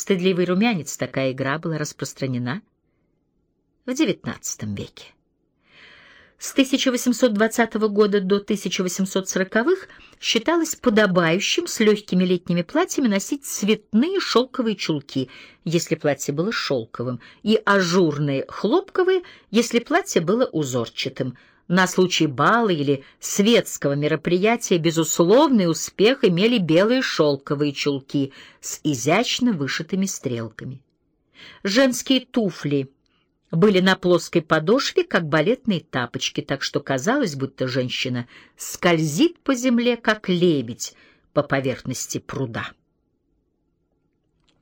Стыдливый румянец, такая игра была распространена в XIX веке. С 1820 года до 1840-х считалось подобающим с легкими летними платьями носить цветные шелковые чулки, если платье было шелковым, и ажурные хлопковые, если платье было узорчатым. На случай бала или светского мероприятия безусловный успех имели белые шелковые чулки с изящно вышитыми стрелками. Женские туфли — были на плоской подошве, как балетные тапочки, так что казалось, будто женщина скользит по земле, как лебедь по поверхности пруда.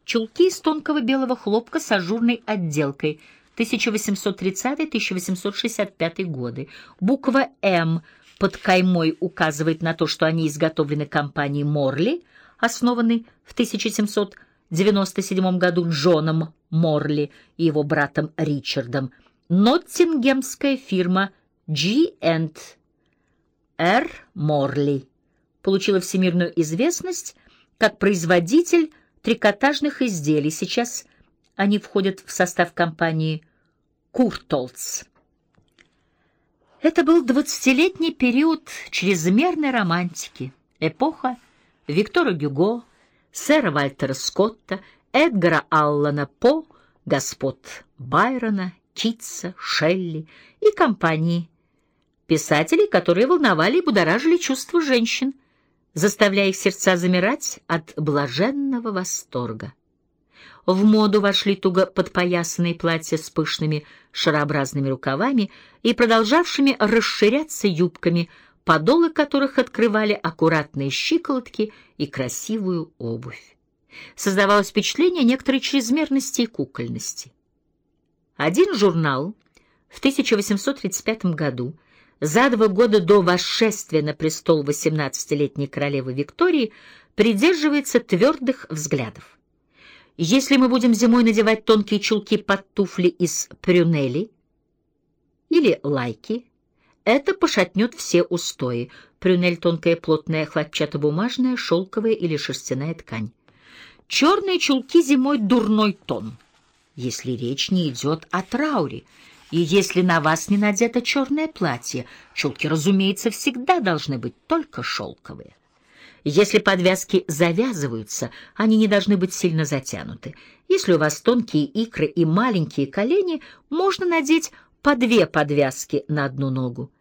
Чулки из тонкого белого хлопка с ажурной отделкой 1830-1865 годы. Буква «М» под каймой указывает на то, что они изготовлены компанией «Морли», основанной в 1700 1997 году Джоном Морли и его братом Ричардом, ноттингемская фирма G&R Морли получила всемирную известность как производитель трикотажных изделий. Сейчас они входят в состав компании Куртолц. Это был двадцатилетний период чрезмерной романтики, эпоха Виктора Гюго, сэра Вальтера Скотта, Эдгара Аллана По, господ Байрона, Китса, Шелли и компании, писателей, которые волновали и будоражили чувства женщин, заставляя их сердца замирать от блаженного восторга. В моду вошли туго подпоясанные платья с пышными шарообразными рукавами и продолжавшими расширяться юбками – подолы которых открывали аккуратные щиколотки и красивую обувь. Создавалось впечатление некоторой чрезмерности и кукольности. Один журнал в 1835 году, за два года до восшествия на престол 18-летней королевы Виктории, придерживается твердых взглядов. Если мы будем зимой надевать тонкие чулки под туфли из прюнели или лайки, это пошатнет все устои. Прюнель — тонкая плотная хлопчатобумажная, шелковая или шерстяная ткань. Черные чулки зимой — дурной тон, если речь не идет о трауре. И если на вас не надето черное платье, чулки, разумеется, всегда должны быть только шелковые. Если подвязки завязываются, они не должны быть сильно затянуты. Если у вас тонкие икры и маленькие колени, можно надеть по две подвязки на одну ногу.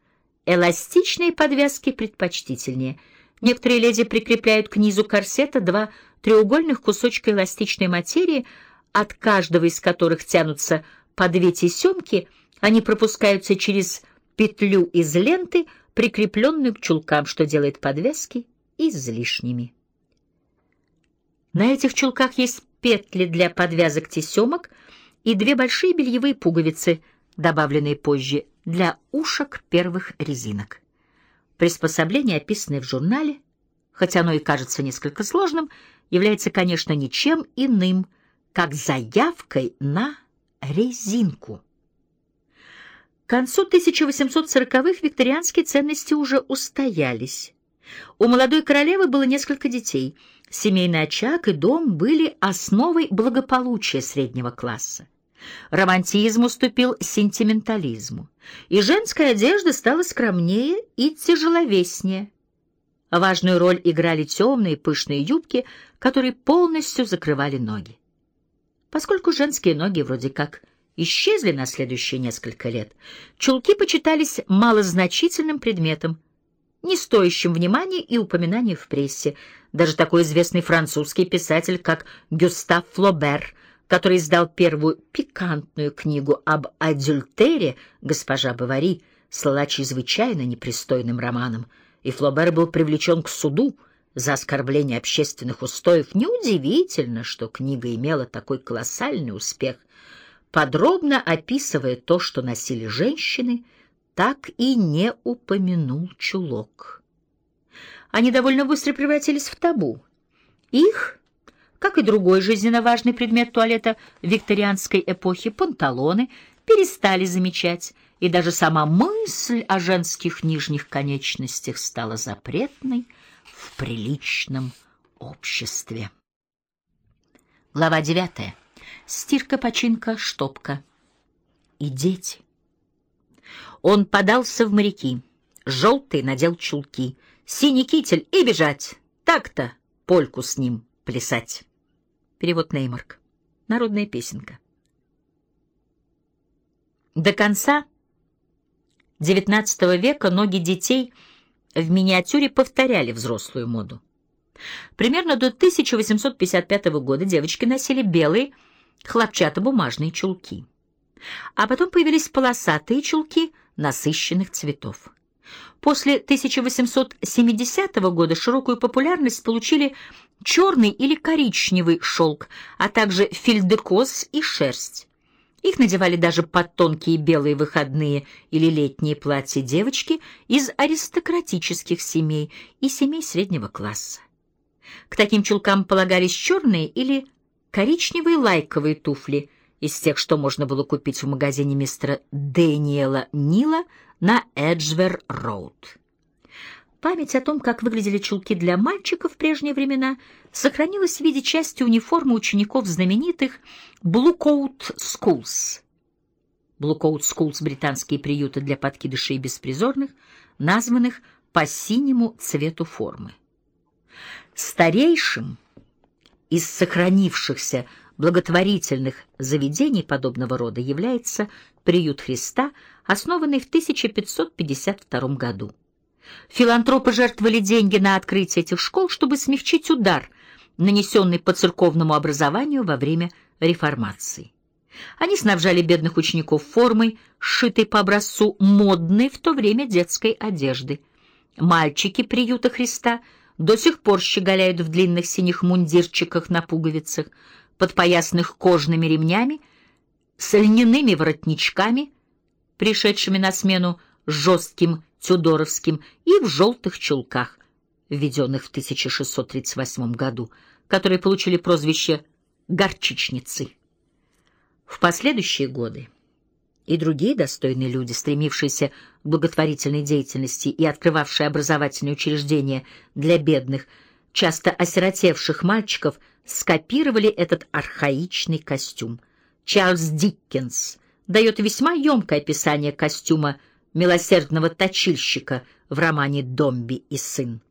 Эластичные подвязки предпочтительнее. Некоторые леди прикрепляют к низу корсета два треугольных кусочка эластичной материи, от каждого из которых тянутся по две тесемки, они пропускаются через петлю из ленты, прикрепленную к чулкам, что делает подвязки излишними. На этих чулках есть петли для подвязок тесемок и две большие бельевые пуговицы, добавленные позже для ушек первых резинок. Приспособление, описанное в журнале, хотя оно и кажется несколько сложным, является, конечно, ничем иным, как заявкой на резинку. К концу 1840-х викторианские ценности уже устоялись. У молодой королевы было несколько детей. Семейный очаг и дом были основой благополучия среднего класса. Романтизм уступил сентиментализму, и женская одежда стала скромнее и тяжеловеснее. Важную роль играли темные пышные юбки, которые полностью закрывали ноги. Поскольку женские ноги вроде как исчезли на следующие несколько лет, чулки почитались малозначительным предметом, не стоящим внимания и упоминания в прессе. Даже такой известный французский писатель, как Гюстав Флобер, который издал первую пикантную книгу об адюльтере «Госпожа Бавари», слала чрезвычайно непристойным романом, и Флобер был привлечен к суду за оскорбление общественных устоев. Неудивительно, что книга имела такой колоссальный успех. Подробно описывая то, что носили женщины, так и не упомянул чулок. Они довольно быстро превратились в табу. Их как и другой жизненно важный предмет туалета викторианской эпохи, панталоны, перестали замечать, и даже сама мысль о женских нижних конечностях стала запретной в приличном обществе. Глава девятая. Стирка, починка, штопка. И дети. Он подался в моряки. Желтый надел чулки. Синий китель и бежать. Так-то польку с ним плясать. Перевод Неймарк. Народная песенка. До конца XIX века ноги детей в миниатюре повторяли взрослую моду. Примерно до 1855 года девочки носили белые хлопчатобумажные чулки. А потом появились полосатые чулки насыщенных цветов. После 1870 года широкую популярность получили черный или коричневый шелк, а также фельдекоз и шерсть. Их надевали даже под тонкие белые выходные или летние платья девочки из аристократических семей и семей среднего класса. К таким чулкам полагались черные или коричневые лайковые туфли из тех, что можно было купить в магазине мистера Дэниела Нила на Эджвер-Роуд. Память о том, как выглядели чулки для мальчиков в прежние времена, сохранилась в виде части униформы учеников знаменитых Bluecoat Schools. Bluecoat Schools — британские приюты для подкидышей и беспризорных, названных по синему цвету формы. Старейшим из сохранившихся благотворительных заведений подобного рода является приют Христа, основанный в 1552 году. Филантропы жертвовали деньги на открытие этих школ, чтобы смягчить удар, нанесенный по церковному образованию во время реформации. Они снабжали бедных учеников формой, сшитой по образцу модной в то время детской одежды. Мальчики приюта Христа до сих пор щеголяют в длинных синих мундирчиках на пуговицах, подпоясных кожными ремнями, с льняными воротничками, пришедшими на смену жестким тюдоровским и в желтых чулках, введенных в 1638 году, которые получили прозвище «горчичницы». В последующие годы и другие достойные люди, стремившиеся к благотворительной деятельности и открывавшие образовательные учреждения для бедных, часто осиротевших мальчиков, скопировали этот архаичный костюм. Чарльз Диккенс дает весьма емкое описание костюма милосердного точильщика в романе «Домби и сын».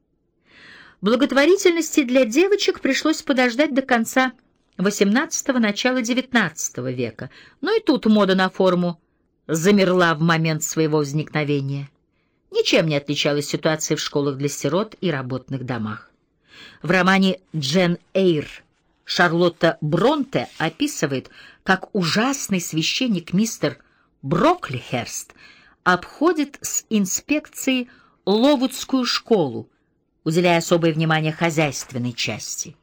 Благотворительности для девочек пришлось подождать до конца XVIII – начала XIX века, но и тут мода на форму замерла в момент своего возникновения. Ничем не отличалась ситуация в школах для сирот и работных домах. В романе «Джен Эйр» Шарлотта Бронте описывает, как ужасный священник мистер Броклихерст – обходит с инспекцией Ловудскую школу, уделяя особое внимание хозяйственной части.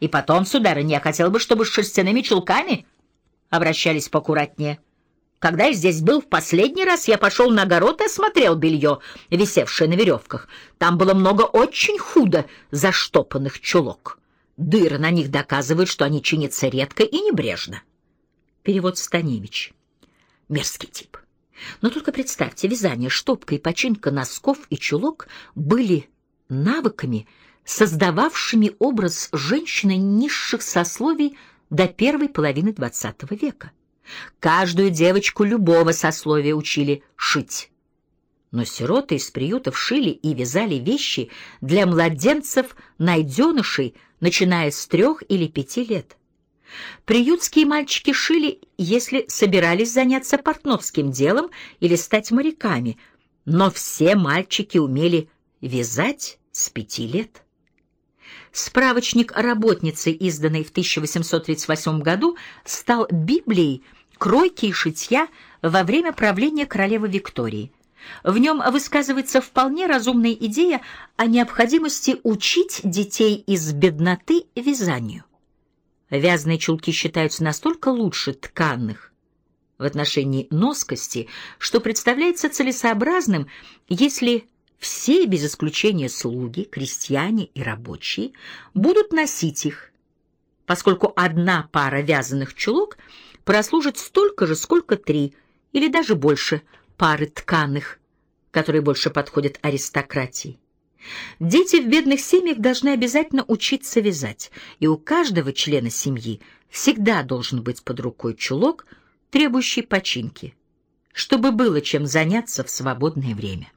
И потом, сударыня, я хотел бы, чтобы с шерстяными чулками обращались поаккуратнее. Когда я здесь был в последний раз, я пошел на огород и осмотрел белье, висевшее на веревках. Там было много очень худо заштопанных чулок. Дыры на них доказывают, что они чинятся редко и небрежно. Перевод Станевич. Мерзкий тип. Но только представьте, вязание, штопка и починка носков и чулок были навыками, создававшими образ женщины низших сословий до первой половины XX века. Каждую девочку любого сословия учили шить. Но сироты из приютов шили и вязали вещи для младенцев-найденышей, начиная с трех или пяти лет. Приютские мальчики шили, если собирались заняться портновским делом или стать моряками, но все мальчики умели вязать с пяти лет. Справочник о работнице, изданный в 1838 году, стал Библией кройки и шитья во время правления королевы Виктории. В нем высказывается вполне разумная идея о необходимости учить детей из бедноты вязанию. Вязаные чулки считаются настолько лучше тканных в отношении носкости, что представляется целесообразным, если все, без исключения слуги, крестьяне и рабочие, будут носить их, поскольку одна пара вязаных чулок прослужит столько же, сколько три или даже больше пары тканых, которые больше подходят аристократии. Дети в бедных семьях должны обязательно учиться вязать, и у каждого члена семьи всегда должен быть под рукой чулок, требующий починки, чтобы было чем заняться в свободное время.